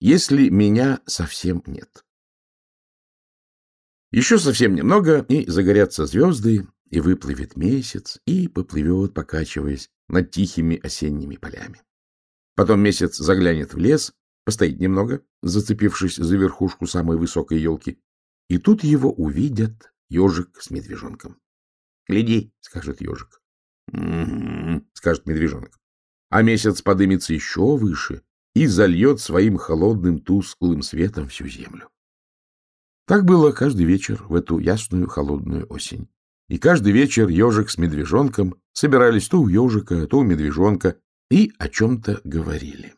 если меня совсем нет. Еще совсем немного, и загорятся звезды, и выплывет месяц, и поплывет, покачиваясь над тихими осенними полями. Потом месяц заглянет в лес, постоит немного, зацепившись за верхушку самой высокой елки, и тут его увидят ежик с медвежонком. — Гляди, — скажет ежик. Скажет медвежонок. А месяц подымется еще выше и зальет своим холодным тусклым светом всю землю. Так было каждый вечер в эту ясную холодную осень. И каждый вечер ежик с медвежонком собирались то у ежика, то у медвежонка и о чем-то говорили.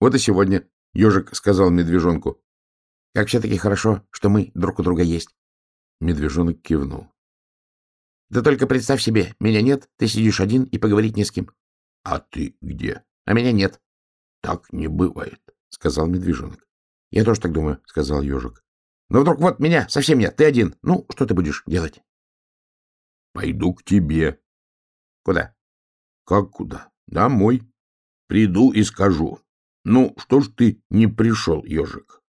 Вот и сегодня ежик сказал медвежонку, — Как все-таки хорошо, что мы друг у друга есть. Медвежонок кивнул. — Да только представь себе, меня нет, ты сидишь один и поговорить не с кем. — А ты где? — А меня нет. — Так не бывает, — сказал медвежонок. — Я тоже так думаю, — сказал ежик. — Но вдруг вот меня совсем нет, ты один. Ну, что ты будешь делать? — Пойду к тебе. — Куда? — Как куда? Домой. Приду и скажу. Ну, что ж ты не пришел, ежик?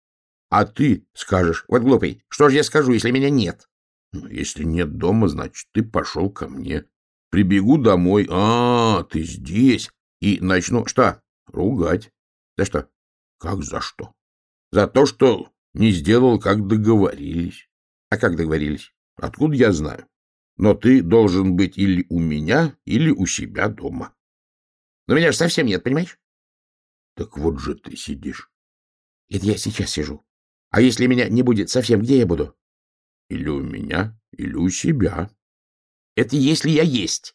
А ты скажешь, вот глупый, что же я скажу, если меня нет? Ну, если нет дома, значит, ты пошел ко мне. Прибегу домой, а, ты здесь, и начну, что, ругать. За что? Как за что? За то, что не сделал, как договорились. А как договорились? Откуда я знаю? Но ты должен быть или у меня, или у себя дома. Но меня же совсем нет, понимаешь? Так вот же ты сидишь. Это я сейчас сижу. А если меня не будет совсем, где я буду? Или у меня, или у себя. Это если я есть.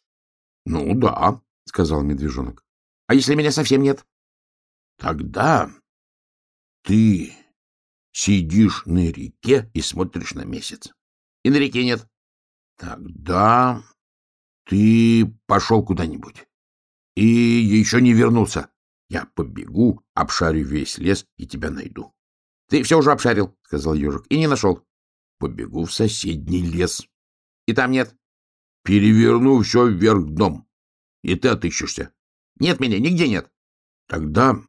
Ну да, сказал медвежонок. А если меня совсем нет? Тогда ты сидишь на реке и смотришь на месяц. И на реке нет. Тогда ты пошел куда-нибудь и еще не вернулся. Я побегу, обшарю весь лес и тебя найду. — Ты все уже обшарил, — сказал ежик, — и не нашел. — Побегу в соседний лес. — И там нет. — Переверну все вверх дном. И ты отыщешься. — Нет меня, нигде нет. — Тогда...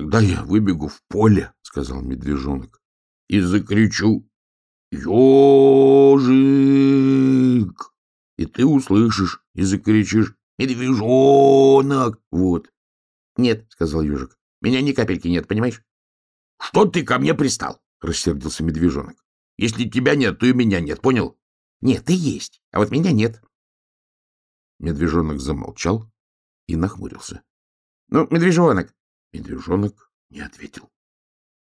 Тогда я выбегу в поле, — сказал медвежонок, — и закричу «Ежик!» И ты услышишь и закричишь «Медвежонок!» Вот. «Нет», — сказал ежик, — «меня ни капельки нет, понимаешь?» «Что ты ко мне пристал?» — рассердился медвежонок. «Если тебя нет, то и меня нет, понял?» «Нет, ты есть, а вот меня нет». Медвежонок замолчал и нахмурился. «Ну, медвежонок!» Медвежонок не ответил.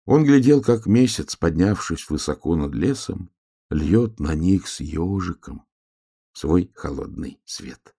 Он глядел, как месяц, поднявшись высоко над лесом, льет на них с ежиком свой холодный свет.